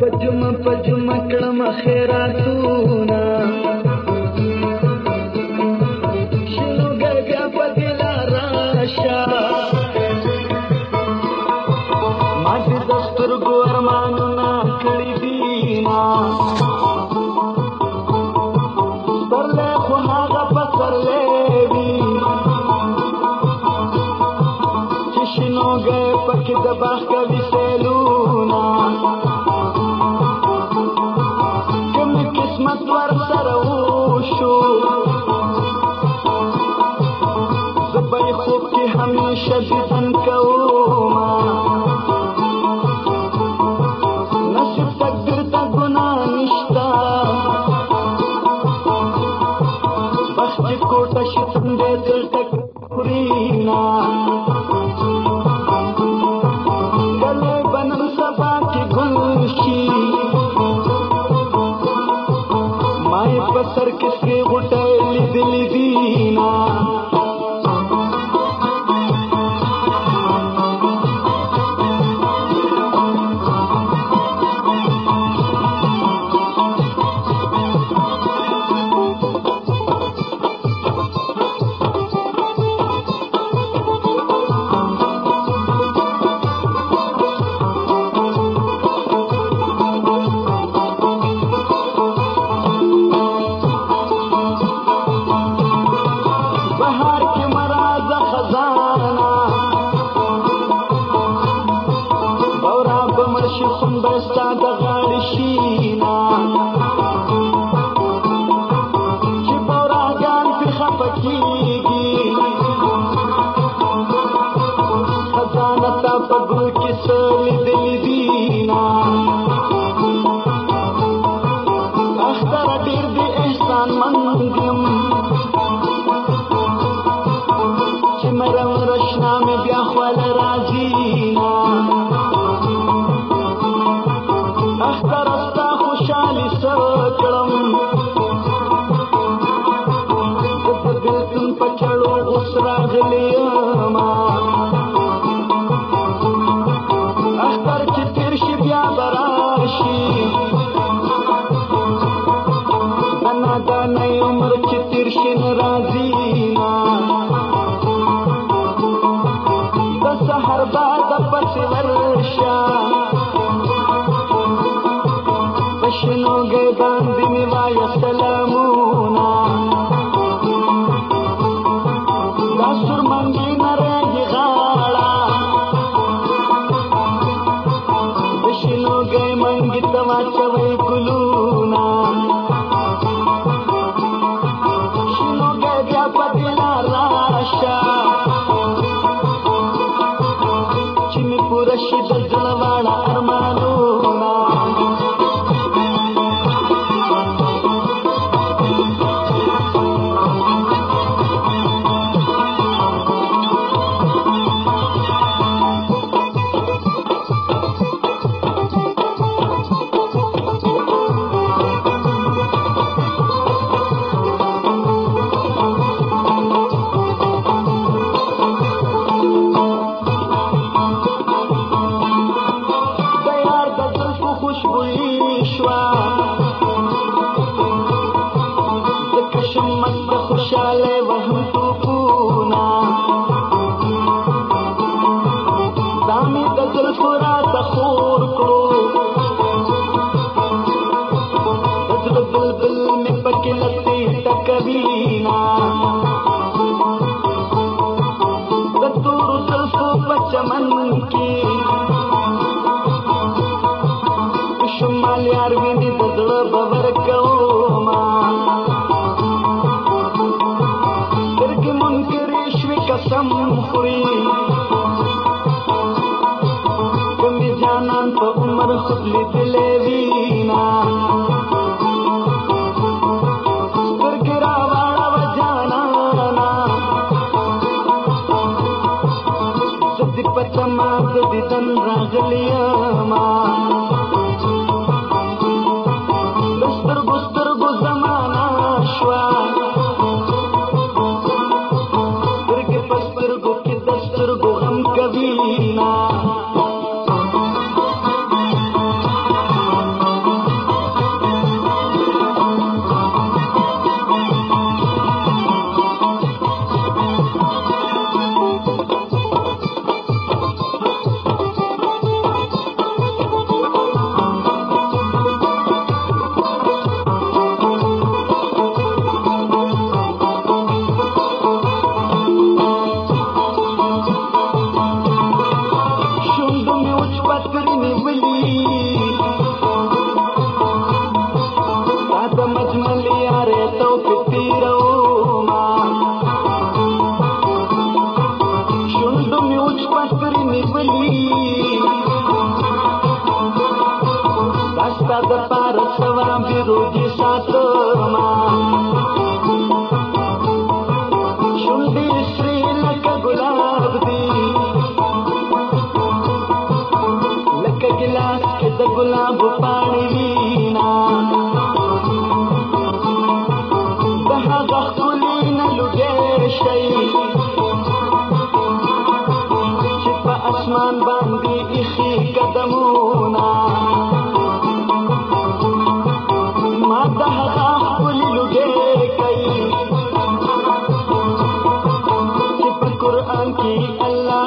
پجم پجم کړم خیراتونه शशि stand न चिती न राज़ी عرفت لتلاقيه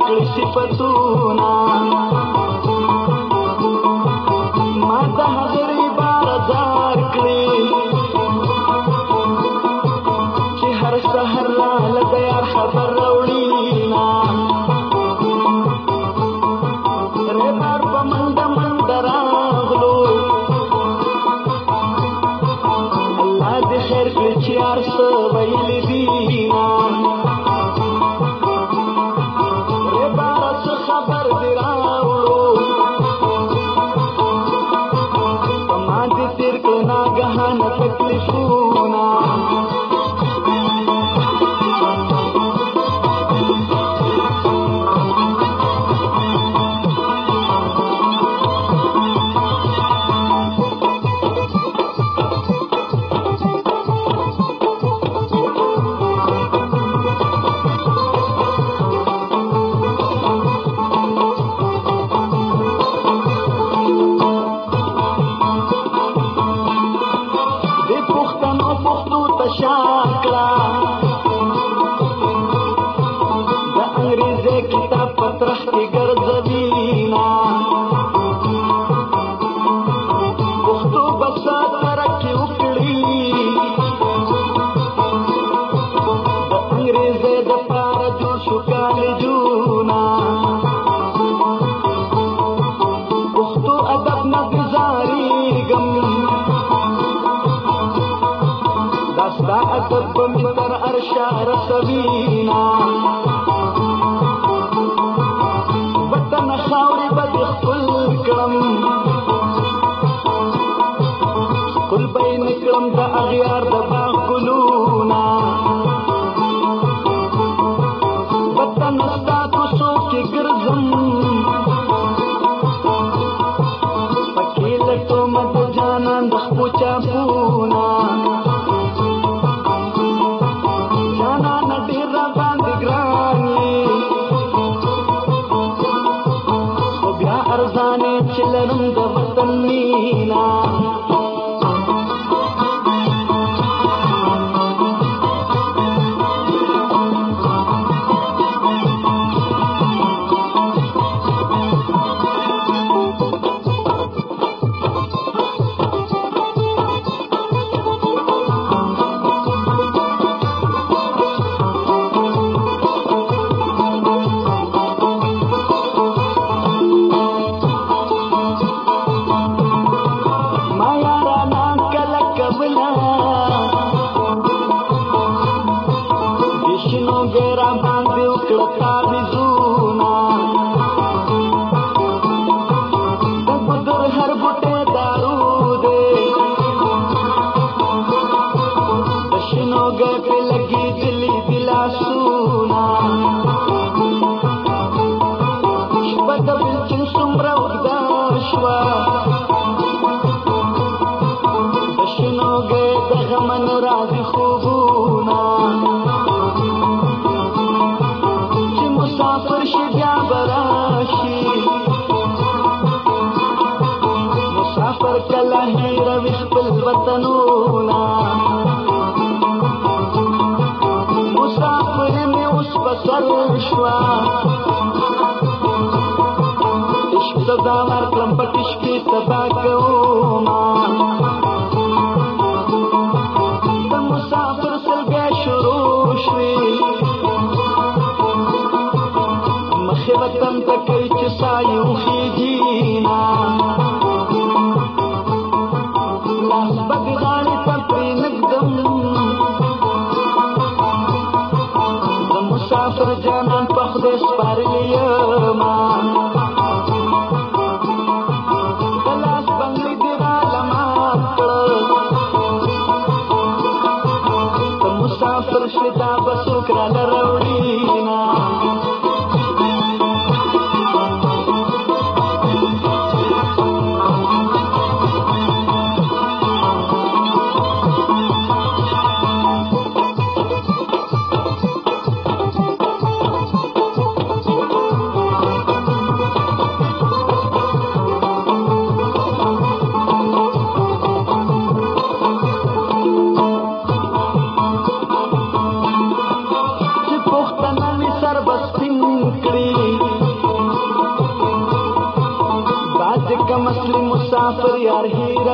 کړی صفتونه ما ته نظرې بارزار کړې چې هر سحر لاله د یار خبر راوړي ربار په منډه منډه راغلو الله دې خیر کړي چې هر څه ویلي دي विचार कवीना वतन सावरी बदि कुल कलम कुल बई निकलम त अगियार दबा